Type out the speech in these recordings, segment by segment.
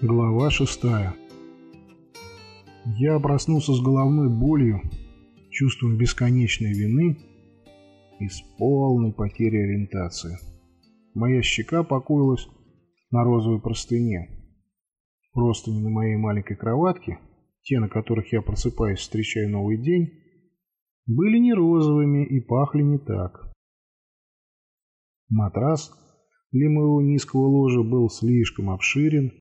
Глава шестая. Я проснулся с головной болью, чувством бесконечной вины и с полной потерей ориентации. Моя щека покоилась на розовой простыне. Простыни на моей маленькой кроватке, те, на которых я просыпаюсь, встречая новый день, были не розовыми и пахли не так. Матрас для моего низкого ложа был слишком обширен,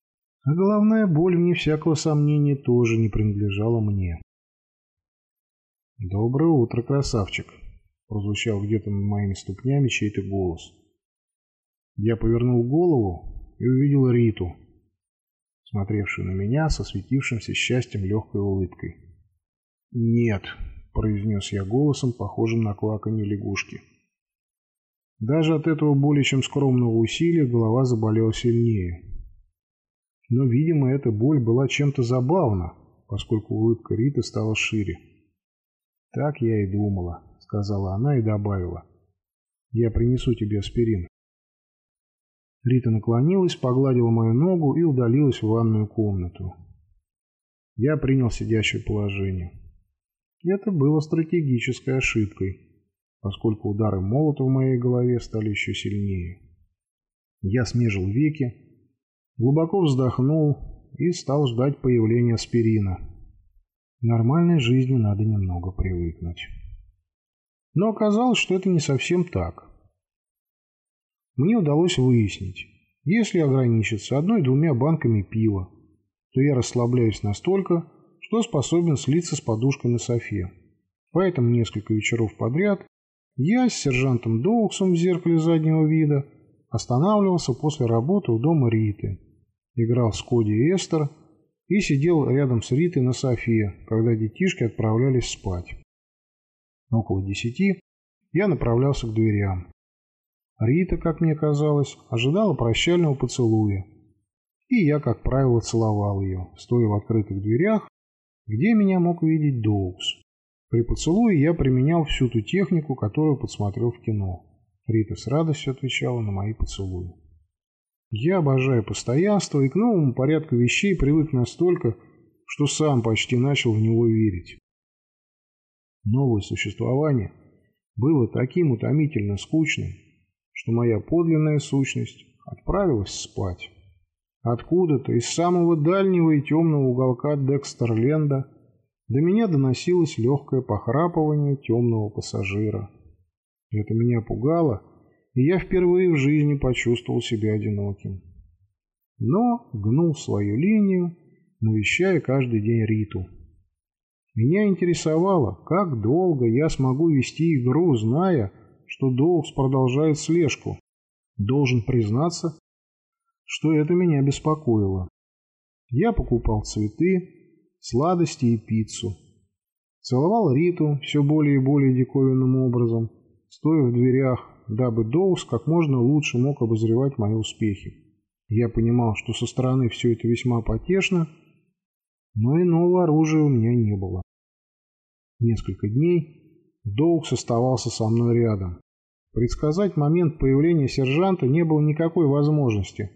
а головная боль, вне всякого сомнения, тоже не принадлежала мне. «Доброе утро, красавчик!» — прозвучал где-то над моими ступнями чей-то голос. Я повернул голову и увидел Риту, смотревшую на меня со светившимся счастьем легкой улыбкой. «Нет», — произнес я голосом, похожим на кваканье лягушки. Даже от этого более чем скромного усилия голова заболела сильнее. Но, видимо, эта боль была чем-то забавна, поскольку улыбка Риты стала шире. «Так я и думала», — сказала она и добавила. «Я принесу тебе аспирин». Рита наклонилась, погладила мою ногу и удалилась в ванную комнату. Я принял сидящее положение. Это было стратегической ошибкой, поскольку удары молота в моей голове стали еще сильнее. Я смежил веки, Глубоко вздохнул и стал ждать появления аспирина. Нормальной жизни надо немного привыкнуть. Но оказалось, что это не совсем так. Мне удалось выяснить, если ограничиться одной-двумя банками пива, то я расслабляюсь настолько, что способен слиться с подушкой на софе. Поэтому несколько вечеров подряд я с сержантом Доуксом в зеркале заднего вида останавливался после работы у дома Риты играл с Коди и Эстер и сидел рядом с Ритой на софе, когда детишки отправлялись спать. Около десяти я направлялся к дверям. Рита, как мне казалось, ожидала прощального поцелуя, и я, как правило, целовал ее, стоя в открытых дверях, где меня мог видеть Доукс. При поцелуе я применял всю ту технику, которую подсмотрел в кино. Рита с радостью отвечала на мои поцелуи. Я обожаю постоянство и к новому порядку вещей привык настолько, что сам почти начал в него верить. Новое существование было таким утомительно скучным, что моя подлинная сущность отправилась спать. Откуда-то из самого дальнего и темного уголка Декстерленда до меня доносилось легкое похрапывание темного пассажира. Это меня пугало, и я впервые в жизни почувствовал себя одиноким. Но гнул свою линию, навещая каждый день Риту. Меня интересовало, как долго я смогу вести игру, зная, что Доукс продолжает слежку. Должен признаться, что это меня беспокоило. Я покупал цветы, сладости и пиццу. Целовал Риту все более и более диковинным образом, стоя в дверях, дабы Доус как можно лучше мог обозревать мои успехи. Я понимал, что со стороны все это весьма потешно, но иного оружия у меня не было. Несколько дней Доукс оставался со мной рядом. Предсказать момент появления сержанта не было никакой возможности,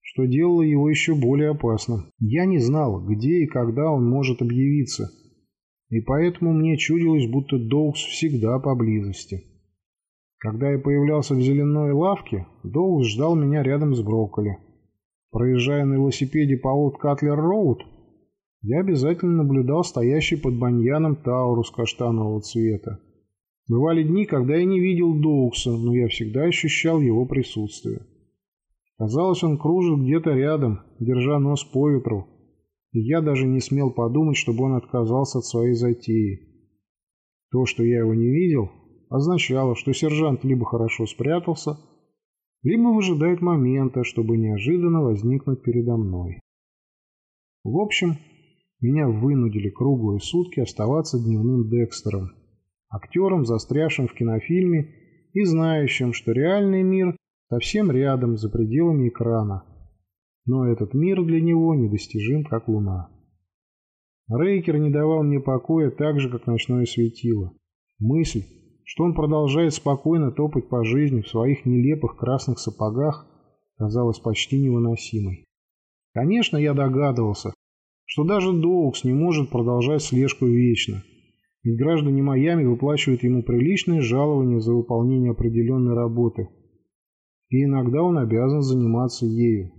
что делало его еще более опасным. Я не знал, где и когда он может объявиться, и поэтому мне чудилось, будто Доукс всегда поблизости. Когда я появлялся в зеленой лавке, Доукс ждал меня рядом с брокколи. Проезжая на велосипеде по Олд Катлер-Роуд, я обязательно наблюдал стоящий под баньяном Таурус каштанового цвета. Бывали дни, когда я не видел Доукса, но я всегда ощущал его присутствие. Казалось, он кружит где-то рядом, держа нос по ветру, и я даже не смел подумать, чтобы он отказался от своей затеи. То, что я его не видел, означало, что сержант либо хорошо спрятался, либо выжидает момента, чтобы неожиданно возникнуть передо мной. В общем, меня вынудили круглые сутки оставаться дневным Декстером, актером, застрявшим в кинофильме и знающим, что реальный мир совсем рядом, за пределами экрана. Но этот мир для него недостижим, как луна. Рейкер не давал мне покоя так же, как ночное светило. Мысль, что он продолжает спокойно топать по жизни в своих нелепых красных сапогах, казалось почти невыносимой. Конечно, я догадывался, что даже Доукс не может продолжать слежку вечно, ведь граждане Майами выплачивают ему приличные жалования за выполнение определенной работы, и иногда он обязан заниматься ею.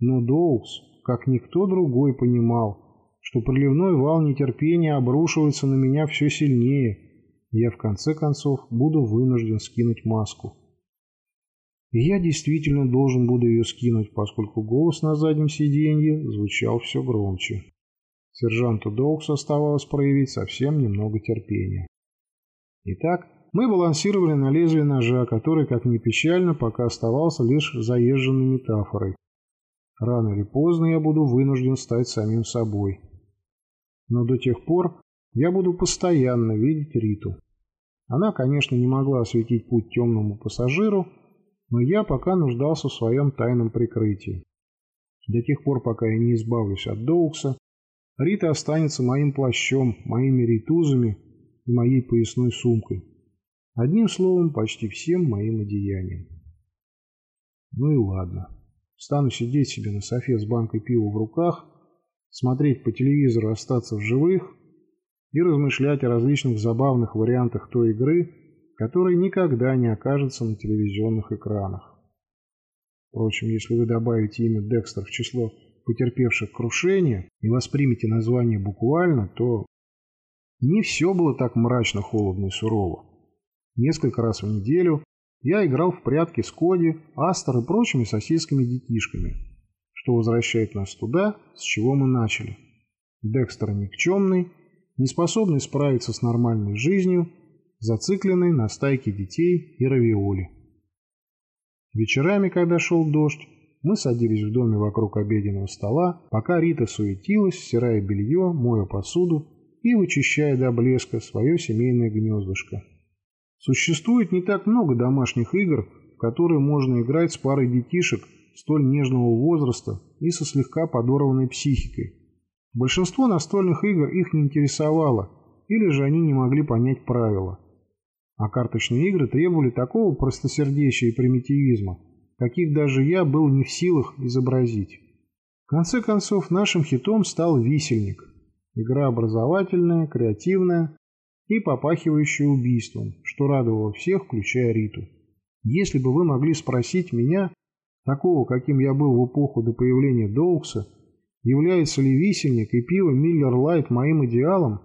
Но Доукс, как никто другой, понимал, что приливной вал нетерпения обрушивается на меня все сильнее, я в конце концов буду вынужден скинуть маску. И я действительно должен буду ее скинуть, поскольку голос на заднем сиденье звучал все громче. Сержанту Доуксу оставалось проявить совсем немного терпения. Итак, мы балансировали на лезвие ножа, который, как ни печально, пока оставался лишь заезженной метафорой. Рано или поздно я буду вынужден стать самим собой. Но до тех пор я буду постоянно видеть Риту. Она, конечно, не могла осветить путь темному пассажиру, но я пока нуждался в своем тайном прикрытии. До тех пор, пока я не избавлюсь от Доукса, Рита останется моим плащом, моими ритузами и моей поясной сумкой. Одним словом, почти всем моим одеянием. Ну и ладно. Стану сидеть себе на софе с банкой пива в руках, смотреть по телевизору «Остаться в живых» и размышлять о различных забавных вариантах той игры, который никогда не окажется на телевизионных экранах. Впрочем, если вы добавите имя Декстер в число потерпевших крушение и воспримете название буквально, то не все было так мрачно, холодно и сурово. Несколько раз в неделю я играл в прятки с Коди, Астер и прочими соседскими детишками, что возвращает нас туда, с чего мы начали. Декстер никчемный, неспособный справиться с нормальной жизнью зацикленный на стайке детей и равиоли. Вечерами, когда шел дождь, мы садились в доме вокруг обеденного стола, пока Рита суетилась, стирая белье, моя посуду и вычищая до блеска свое семейное гнездышко. Существует не так много домашних игр, в которые можно играть с парой детишек столь нежного возраста и со слегка подорванной психикой. Большинство настольных игр их не интересовало, или же они не могли понять правила. А карточные игры требовали такого простосердечия и примитивизма, каких даже я был не в силах изобразить. В конце концов, нашим хитом стал «Висельник». Игра образовательная, креативная и попахивающая убийством, что радовало всех, включая Риту. Если бы вы могли спросить меня, такого, каким я был в эпоху до появления Доукса, является ли висельник и пиво Миллер Лайт моим идеалом,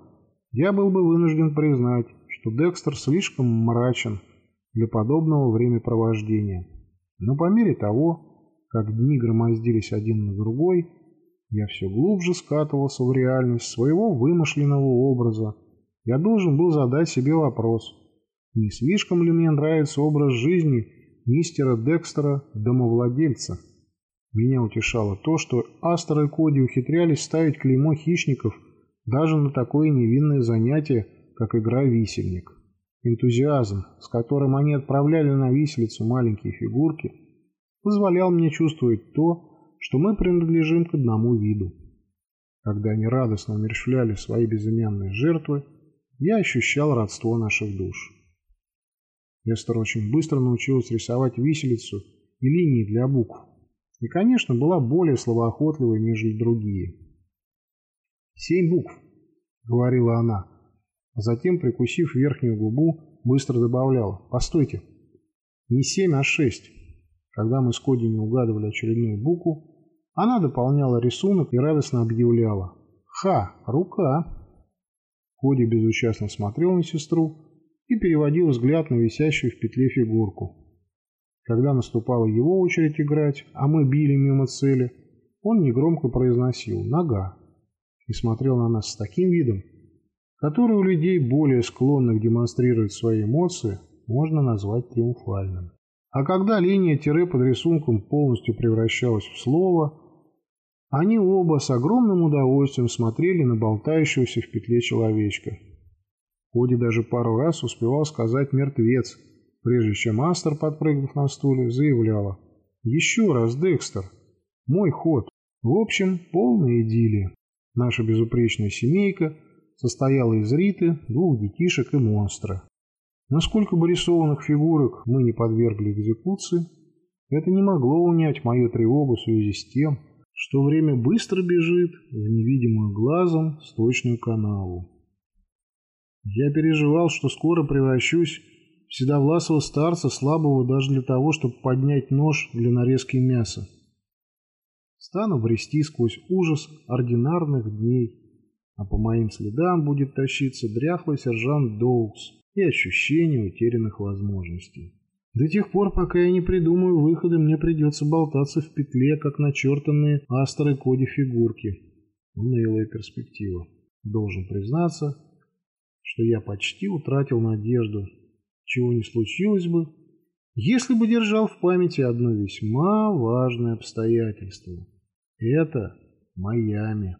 я был бы вынужден признать, что Декстер слишком мрачен для подобного времяпровождения. Но по мере того, как дни громоздились один на другой, я все глубже скатывался в реальность своего вымышленного образа. Я должен был задать себе вопрос, не слишком ли мне нравится образ жизни мистера Декстера, домовладельца. Меня утешало то, что Астер и Коди ухитрялись ставить клеймо хищников даже на такое невинное занятие, как игра «Висельник». Энтузиазм, с которым они отправляли на виселицу маленькие фигурки, позволял мне чувствовать то, что мы принадлежим к одному виду. Когда они радостно умерщвляли свои безымянные жертвы, я ощущал родство наших душ. Эстер очень быстро научилась рисовать виселицу и линии для букв, и, конечно, была более словоохотливой, нежели другие. «Семь букв», — говорила она, а затем, прикусив верхнюю губу, быстро добавляла «Постойте, не семь, а шесть». Когда мы с Коди не угадывали очередную букву, она дополняла рисунок и радостно объявляла «Ха! Рука!». Коди безучастно смотрел на сестру и переводил взгляд на висящую в петле фигурку. Когда наступала его очередь играть, а мы били мимо цели, он негромко произносил «Нога» и смотрел на нас с таким видом, который у людей, более склонных демонстрировать свои эмоции, можно назвать триумфальным. А когда линия тире под рисунком полностью превращалась в слово, они оба с огромным удовольствием смотрели на болтающегося в петле человечка. Коди даже пару раз успевал сказать «мертвец», прежде чем Астер, подпрыгнув на стуле, заявляла «Еще раз, Декстер! Мой ход!» В общем, полная идиллия. Наша безупречная семейка – состояла из Риты, двух детишек и монстра. Насколько бы рисованных фигурок мы не подвергли экзекуции, это не могло унять мою тревогу в связи с тем, что время быстро бежит в невидимую глазом сточную канаву. Я переживал, что скоро превращусь седовласого старца, слабого даже для того, чтобы поднять нож для нарезки мяса. Стану брести сквозь ужас ординарных дней, а по моим следам будет тащиться дряхлый сержант Доукс и ощущение утерянных возможностей. До тех пор, пока я не придумаю выхода, мне придется болтаться в петле, как начертанные астры коди фигурки. Унылая перспектива. Должен признаться, что я почти утратил надежду, чего не случилось бы, если бы держал в памяти одно весьма важное обстоятельство. Это Майами.